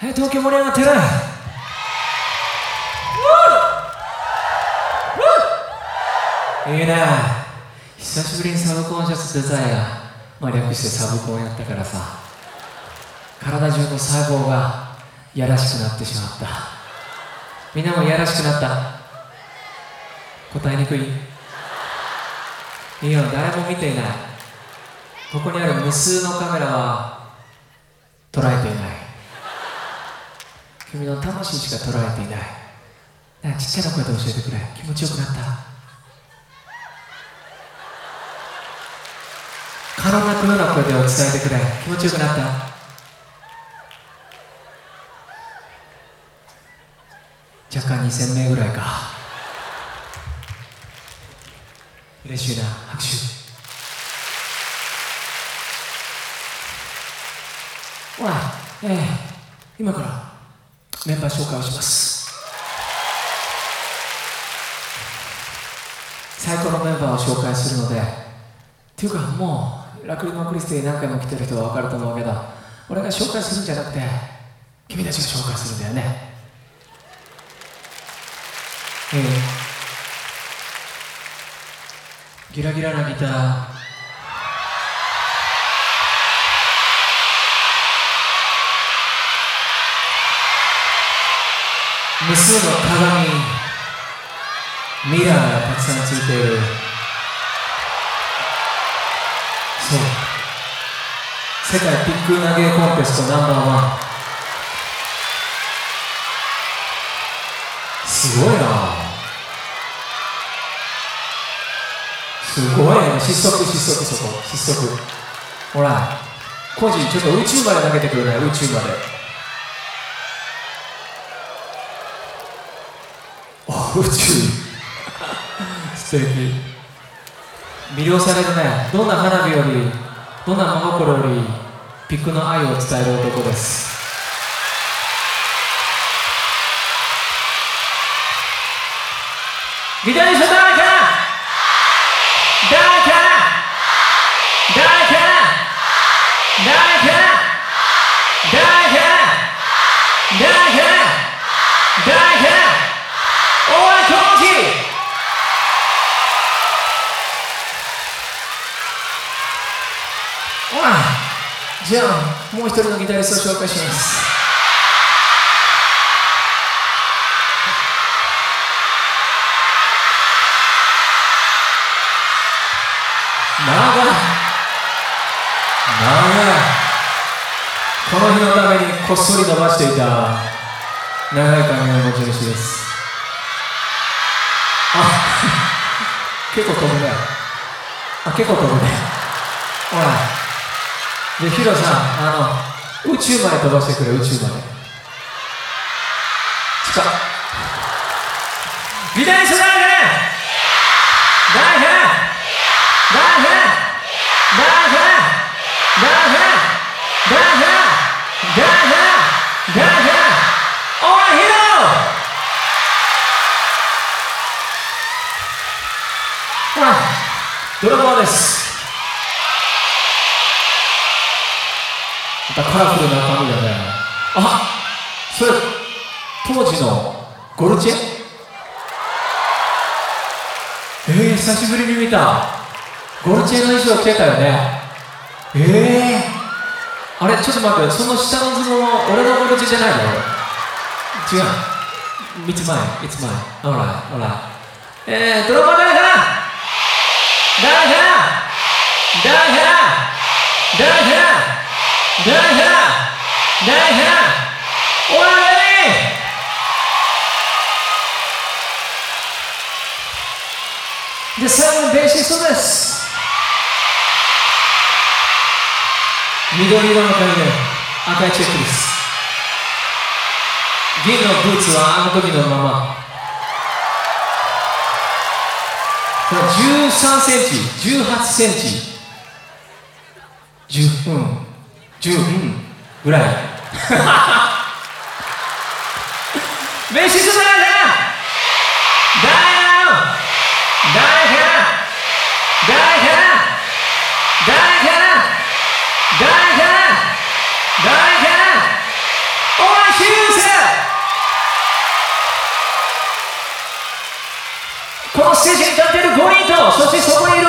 はい東京盛り上がってる？いいね久しぶりにサブコンシャスデザイア、まあ、略してサブコンやったからさ。体中の細胞がやらしくなってしまった。みんなもやらしくなった？答えにくい？いいよ。誰も見ていない。ここにある無数のカメラは捉えていない。君の魂しか捉えていない。だからちっちゃな声で教えてくれ。気持ちよくなった。空泣くような声で伝えてくれ。気持ちよくなった。若干2000名ぐらいか。嬉しいな。拍手。ほらええ。今からメンバー紹介をします。最高のメンバーを紹介するのでっていうかもうラクリマクリステに何回も来てる人は分かると思うけど俺が紹介するんじゃなくて君たちが紹介するんだよね。ええ。ギラギラなギター。無数の鏡ミラーがたくさんついている。そう。世界ピック投げコンテストナンバーワン。すごいな。すごいね。失速失速そこ失速。ほらコジちょっと宇宙まで投げてくれない宇宙まで。宇宙素敵。魅了されるねどんな花火よりどんな真心よりピックの愛を伝える男です。ギタリスト誰かじゃあもう一人のギタリストを紹介します。長い。長い。この日のためにこっそり伸ばしていた長い髪の持ち主です。あ結構飛ぶね。あ結構飛ぶね。ほらで、ヒロさん、あの、宇宙まで飛ばしてくれ、宇宙まで。近っ。美大世代で大変。大変。大変。大変。大変。大変。大変。おい、ヒロドラゴンです。カラフルな髪だねあそれ当時のゴルチェ？えー、久しぶりに見た。ゴルチェの衣装着てたよね。ええー、あれちょっと待ってその下のズボンは俺のゴルチェじゃないの？違う。三つ前三つ前ほらほら。えー、ドラマ誰で最後のベーシストです。緑色の髪で赤いチェックです。銀のブーツはあの時のまま。13センチ18センチ。10分10分ぐらい。ベーシスト誰だして戦艦出る5人とそしてそこにいる